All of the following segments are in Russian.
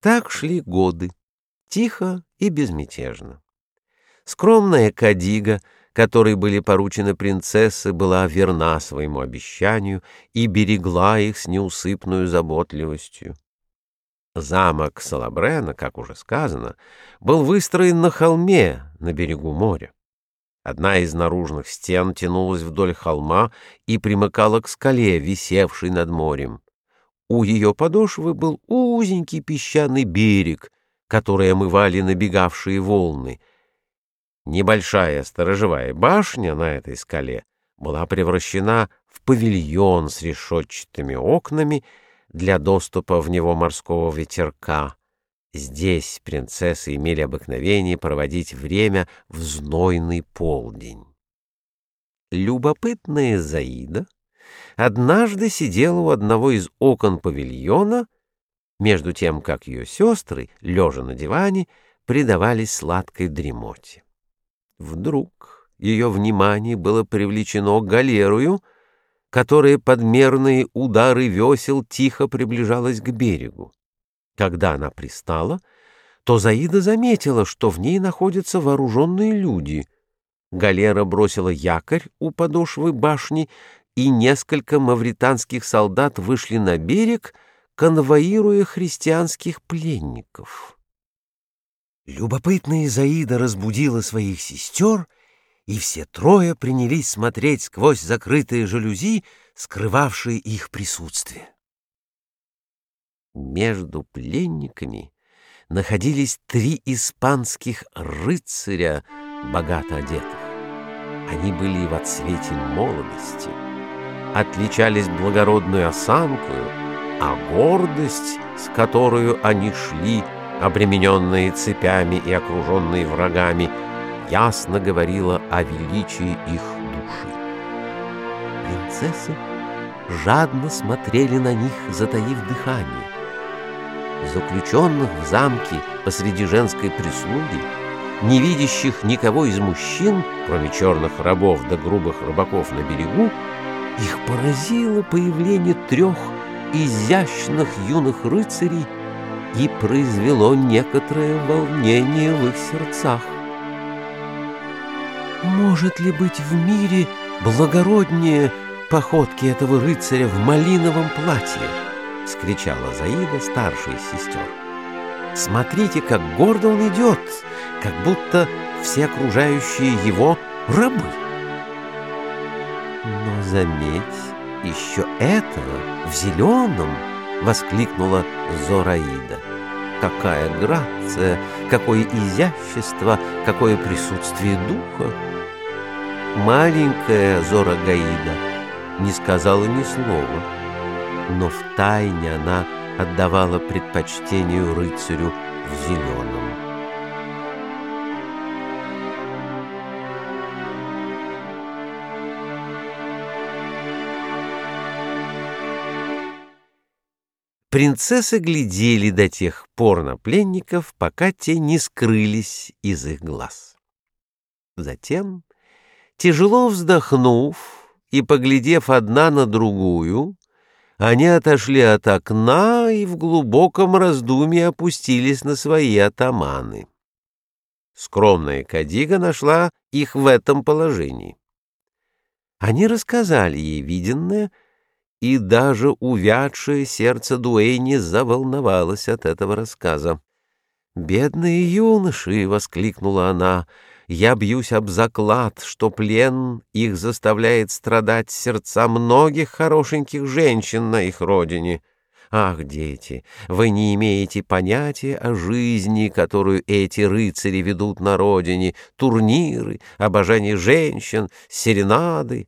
Так шли годы, тихо и безмятежно. Скромная Кадига, которой были поручены принцессы, была верна своему обещанию и берегла их с неусыпной заботливостью. Замок Салабрена, как уже сказано, был выстроен на холме на берегу моря. Одна из наружных стен тянулась вдоль холма и примыкала к скале, висевшей над морем. У ее подошвы был узенький песчаный берег, который омывали набегавшие волны. Небольшая сторожевая башня на этой скале была превращена в павильон с решетчатыми окнами для доступа в него морского ветерка. Здесь принцессы имели обыкновение проводить время в знойный полдень. Любопытная Заида — однажды сидела у одного из окон павильона, между тем, как ее сестры, лежа на диване, предавались сладкой дремоте. Вдруг ее внимание было привлечено галерою, которая под мерные удары весел тихо приближалась к берегу. Когда она пристала, то Заида заметила, что в ней находятся вооруженные люди. Галера бросила якорь у подошвы башни и несколько мавританских солдат вышли на берег, конвоируя христианских пленников. Любопытная Заида разбудила своих сестер, и все трое принялись смотреть сквозь закрытые жалюзи, скрывавшие их присутствие. Между пленниками находились три испанских рыцаря, богато одетых. Они были в отсвете молодости — отличались благородной осанкою, а гордость, с которой они шли, обремененные цепями и окруженные врагами, ясно говорила о величии их души. Принцессы жадно смотрели на них, затаив дыхание. Заключенных в замке посреди женской прислуги, не видящих никого из мужчин, кроме черных рабов да грубых рыбаков на берегу, их поразило появление трех изящных юных рыцарей и произвело некоторое волнение в их сердцах. Может ли быть в мире благороднее походки этого рыцаря в малиновом платье? — вскричала Заида, старшая сестер. «Смотрите, как гордо он идет, как будто все окружающие его рабы!» «Но заметь, еще этого в зеленом!» — воскликнула Зораида. «Какая грация, какое изящество, какое присутствие духа!» Маленькая Зорагаида не сказала ни слова, но втайне она отдавала предпочтению рыцарю в зеленом. Принцессы глядели до тех пор на пленников, пока те не скрылись из их глаз. Затем, тяжело вздохнув и поглядев одна на другую, они отошли от окна и в глубоком раздумье опустились на свои атаманы. Скромная Кадига нашла их в этом положении. Они рассказали ей виденное — и даже увядшее сердце Дуэйни заволновалось от этого рассказа. «Бедные юноши!» — воскликнула она. «Я бьюсь об заклад, что плен их заставляет страдать сердца многих хорошеньких женщин на их родине». Ах, дети, вы не имеете понятия о жизни, которую эти рыцари ведут на родине, турниры, обожание женщин, серенады.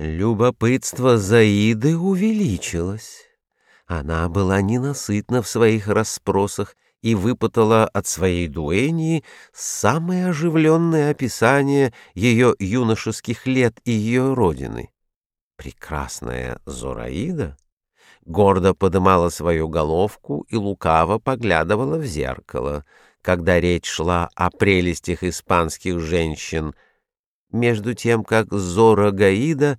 Любопытство Заиды увеличилось. Она была ненасытна в своих расспросах и выпытала от своей дуэнии самое оживленное описание ее юношеских лет и ее родины. Прекрасная Зораида гордо подымала свою головку и лукаво поглядывала в зеркало, когда речь шла о прелестях испанских женщин — между тем как Зора Гаида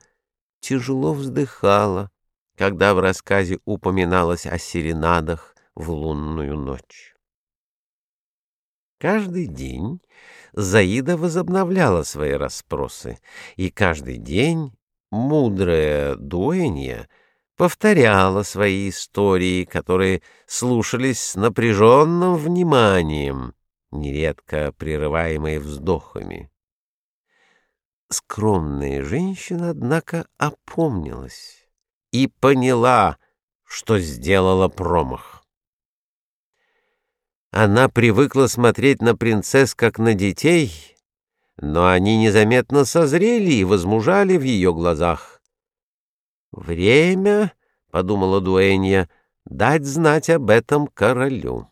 тяжело вздыхала, когда в рассказе упоминалось о серенадах, в лунную ночь. Каждый день Заида возобновляла свои расспросы, и каждый день мудрая дуэнья повторяла свои истории, которые слушались с напряженным вниманием, нередко прерываемые вздохами. Скромная женщина, однако, опомнилась и поняла, что сделала промах. Она привыкла смотреть на принцесс как на детей, но они незаметно созрели и возмужали в ее глазах. «Время, — подумала Дуэнья, — дать знать об этом королю».